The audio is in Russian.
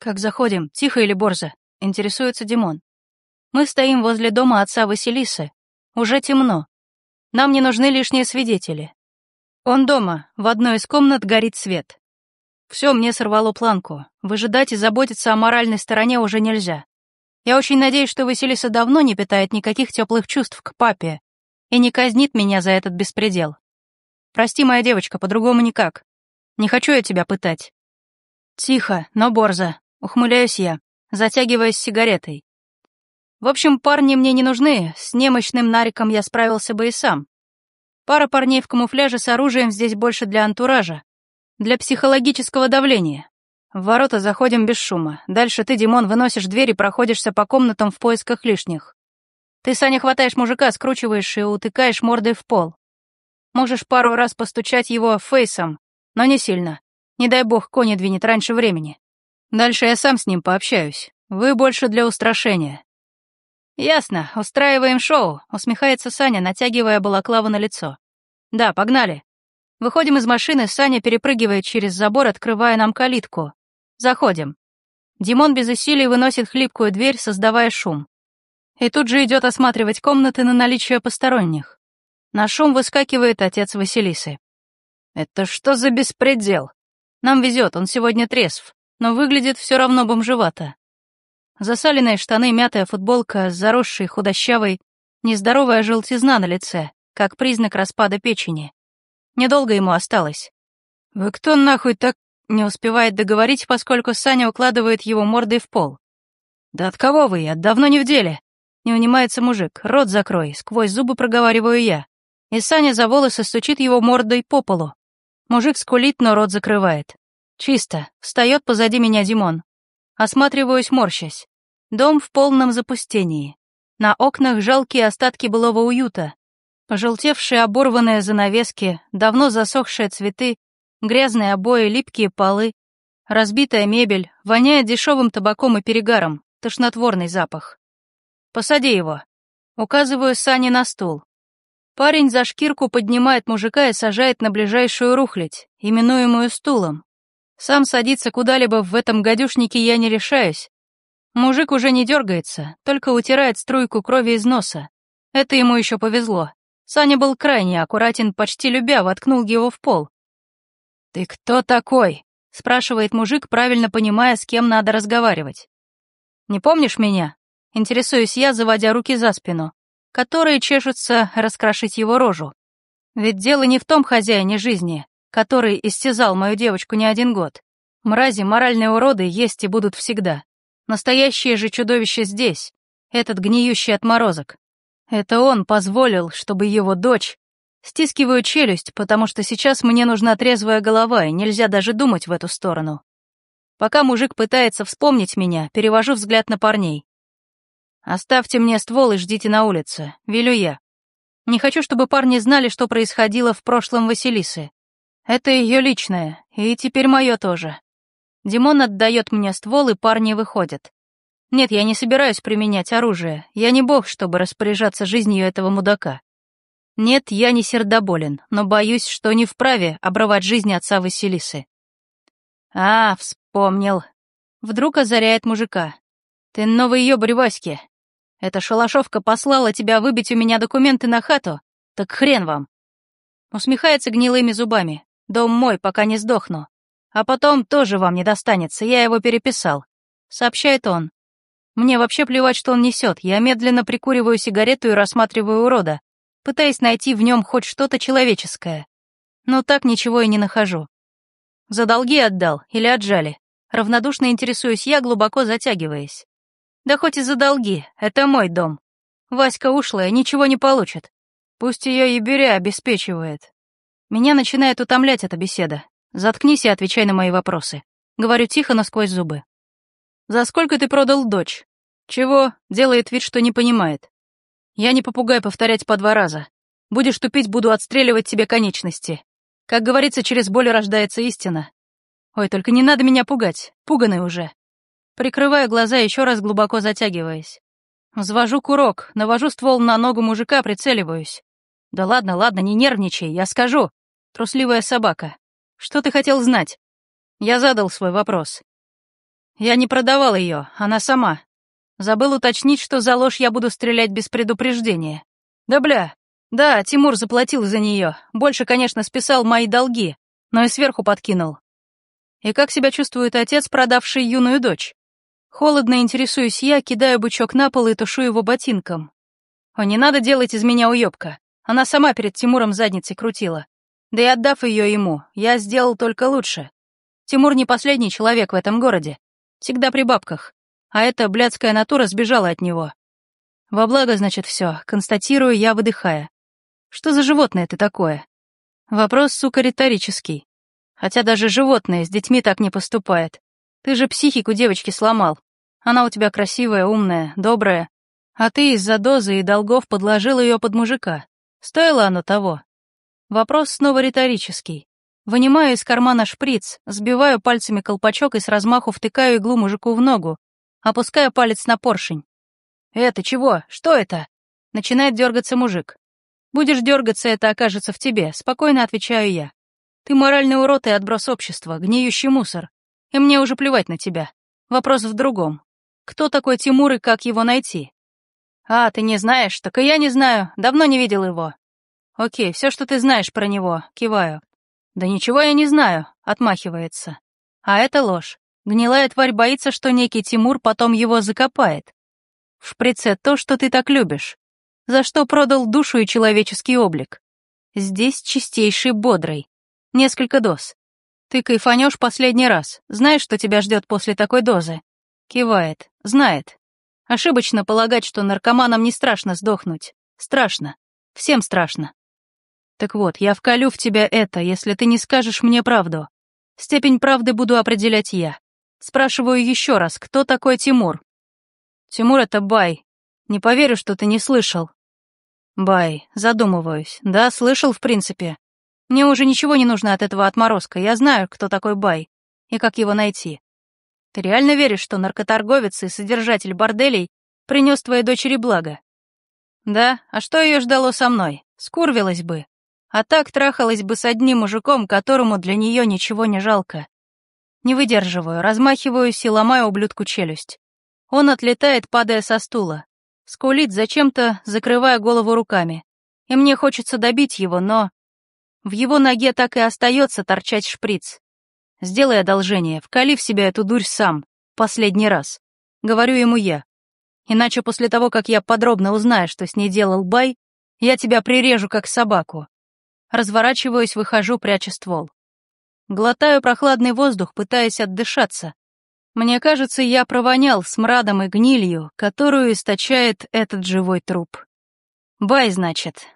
Как заходим, тихо или борзо? Интересуется Димон. Мы стоим возле дома отца Василисы. Уже темно. Нам не нужны лишние свидетели. Он дома, в одной из комнат горит свет. Все, мне сорвало планку. Выжидать и заботиться о моральной стороне уже нельзя. Я очень надеюсь, что Василиса давно не питает никаких теплых чувств к папе и не казнит меня за этот беспредел. Прости, моя девочка, по-другому никак. Не хочу я тебя пытать. Тихо, но борзо. Ухмыляюсь я, затягиваясь сигаретой. В общем, парни мне не нужны, с немощным нариком я справился бы и сам. Пара парней в камуфляже с оружием здесь больше для антуража, для психологического давления. В ворота заходим без шума. Дальше ты, Димон, выносишь дверь и проходишься по комнатам в поисках лишних. Ты, Саня, хватаешь мужика, скручиваешь и утыкаешь мордой в пол. Можешь пару раз постучать его фейсом, но не сильно. Не дай бог, кони двинет раньше времени. Дальше я сам с ним пообщаюсь. Вы больше для устрашения». «Ясно, устраиваем шоу», — усмехается Саня, натягивая балаклаву на лицо. «Да, погнали». Выходим из машины, Саня перепрыгивает через забор, открывая нам калитку. Заходим. Димон без усилий выносит хлипкую дверь, создавая шум. И тут же идет осматривать комнаты на наличие посторонних. На шум выскакивает отец Василисы. «Это что за беспредел? Нам везет, он сегодня трезв но выглядит все равно бомжевато. Засаленные штаны, мятая футболка, заросший, худощавый, нездоровая желтизна на лице, как признак распада печени. Недолго ему осталось. «Вы кто нахуй так...» не успевает договорить, поскольку Саня укладывает его мордой в пол. «Да от кого вы? Я давно не в деле!» Не унимается мужик. «Рот закрой!» Сквозь зубы проговариваю я. И Саня за волосы стучит его мордой по полу. Мужик скулит, но рот закрывает. Чисто. Встает позади меня Димон. Осматриваюсь, морщась. Дом в полном запустении. На окнах жалкие остатки былого уюта. Пожелтевшие оборванные занавески, давно засохшие цветы, грязные обои, липкие полы, разбитая мебель, воняет дешевым табаком и перегаром, тошнотворный запах. «Посади его». Указываю Сане на стул. Парень за шкирку поднимает мужика и сажает на ближайшую рухлядь, именуемую стулом. Сам садиться куда-либо в этом гадюшнике я не решаюсь. Мужик уже не дергается, только утирает струйку крови из носа. Это ему еще повезло. Саня был крайне аккуратен, почти любя, воткнул его в пол. «Ты кто такой?» — спрашивает мужик, правильно понимая, с кем надо разговаривать. «Не помнишь меня?» — интересуюсь я, заводя руки за спину, которые чешутся раскрошить его рожу. Ведь дело не в том хозяине жизни, который истязал мою девочку не один год. Мрази, моральные уроды есть и будут всегда. Настоящее же чудовище здесь, этот гниющий отморозок. Это он позволил, чтобы его дочь... Стискиваю челюсть, потому что сейчас мне нужна трезвая голова, и нельзя даже думать в эту сторону. Пока мужик пытается вспомнить меня, перевожу взгляд на парней. «Оставьте мне ствол и ждите на улице», — велю я. Не хочу, чтобы парни знали, что происходило в прошлом Василисы. Это ее личное, и теперь мое тоже. Димон отдает мне ствол, и парни выходят. Нет, я не собираюсь применять оружие. Я не бог, чтобы распоряжаться жизнью этого мудака. Нет, я не сердоболен, но боюсь, что не вправе обрывать жизнь отца Василисы. А, вспомнил. Вдруг озаряет мужика. Ты новый ёбарь Васьки. Эта шалашовка послала тебя выбить у меня документы на хату? Так хрен вам. Усмехается гнилыми зубами. Дом мой, пока не сдохну. А потом тоже вам не достанется, я его переписал», — сообщает он. Мне вообще плевать, что он несет. Я медленно прикуриваю сигарету и рассматриваю урода, пытаясь найти в нем хоть что-то человеческое. Но так ничего и не нахожу. За долги отдал или отжали? Равнодушно интересуюсь я, глубоко затягиваясь. Да хоть и за долги, это мой дом. Васька ушлая, ничего не получит. Пусть ее еберя обеспечивает. Меня начинает утомлять эта беседа. Заткнись и отвечай на мои вопросы. Говорю тихо, но сквозь зубы. За сколько ты продал дочь? Чего? Делает вид, что не понимает. Я не попугай повторять по два раза. Будешь тупить, буду отстреливать тебе конечности. Как говорится, через боль рождается истина. Ой, только не надо меня пугать, пуганый уже. Прикрываю глаза, еще раз глубоко затягиваясь. Взвожу курок, навожу ствол на ногу мужика, прицеливаюсь. Да ладно, ладно, не нервничай, я скажу. Трусливая собака. Что ты хотел знать? Я задал свой вопрос. Я не продавал ее, она сама. Забыл уточнить, что за ложь я буду стрелять без предупреждения. Да бля, да, Тимур заплатил за нее. Больше, конечно, списал мои долги, но и сверху подкинул. И как себя чувствует отец, продавший юную дочь? Холодно интересуюсь я, кидаю бычок на пол и тушу его ботинком. О, не надо делать из меня уёбка. Она сама перед Тимуром задницей крутила. Да и отдав ее ему, я сделал только лучше. Тимур не последний человек в этом городе. Всегда при бабках. А эта блядская натура сбежала от него. Во благо, значит, все. констатирую я, выдыхая. Что за животное ты такое? Вопрос, сука, риторический. Хотя даже животное с детьми так не поступает. Ты же психику девочки сломал. Она у тебя красивая, умная, добрая. А ты из-за дозы и долгов подложил ее под мужика. Стоило оно того? Вопрос снова риторический. Вынимаю из кармана шприц, сбиваю пальцами колпачок и с размаху втыкаю иглу мужику в ногу, опуская палец на поршень. «Это чего? Что это?» Начинает дергаться мужик. «Будешь дергаться, это окажется в тебе», — спокойно отвечаю я. «Ты моральный урод и отброс общества, гниющий мусор. И мне уже плевать на тебя. Вопрос в другом. Кто такой Тимур и как его найти?» «А, ты не знаешь? Так и я не знаю. Давно не видел его». «Окей, все, что ты знаешь про него», — киваю. «Да ничего я не знаю», — отмахивается. А это ложь. Гнилая тварь боится, что некий Тимур потом его закопает. В шприце то, что ты так любишь. За что продал душу и человеческий облик. Здесь чистейший бодрый. Несколько доз. Ты кайфанешь последний раз. Знаешь, что тебя ждет после такой дозы? Кивает. Знает. Ошибочно полагать, что наркоманам не страшно сдохнуть. Страшно. Всем страшно. Так вот, я вколю в тебя это, если ты не скажешь мне правду. Степень правды буду определять я. Спрашиваю еще раз, кто такой Тимур? Тимур — это Бай. Не поверю, что ты не слышал. Бай, задумываюсь. Да, слышал, в принципе. Мне уже ничего не нужно от этого отморозка. Я знаю, кто такой Бай и как его найти. Ты реально веришь, что наркоторговец и содержатель борделей принес твоей дочери благо? Да, а что ее ждало со мной? Скурвилась бы. А так трахалась бы с одним мужиком, которому для нее ничего не жалко. Не выдерживаю, размахиваюсь и ломаю ублюдку челюсть. Он отлетает, падая со стула. Скулит, зачем-то закрывая голову руками. И мне хочется добить его, но... В его ноге так и остается торчать шприц. Сделай одолжение, вкали в себя эту дурь сам. Последний раз. Говорю ему я. Иначе после того, как я подробно узнаю, что с ней делал Бай, я тебя прирежу, как собаку. Разворачиваюсь, выхожу, пряча ствол. Глотаю прохладный воздух, пытаясь отдышаться. Мне кажется, я провонял смрадом и гнилью, которую источает этот живой труп. Бай, значит,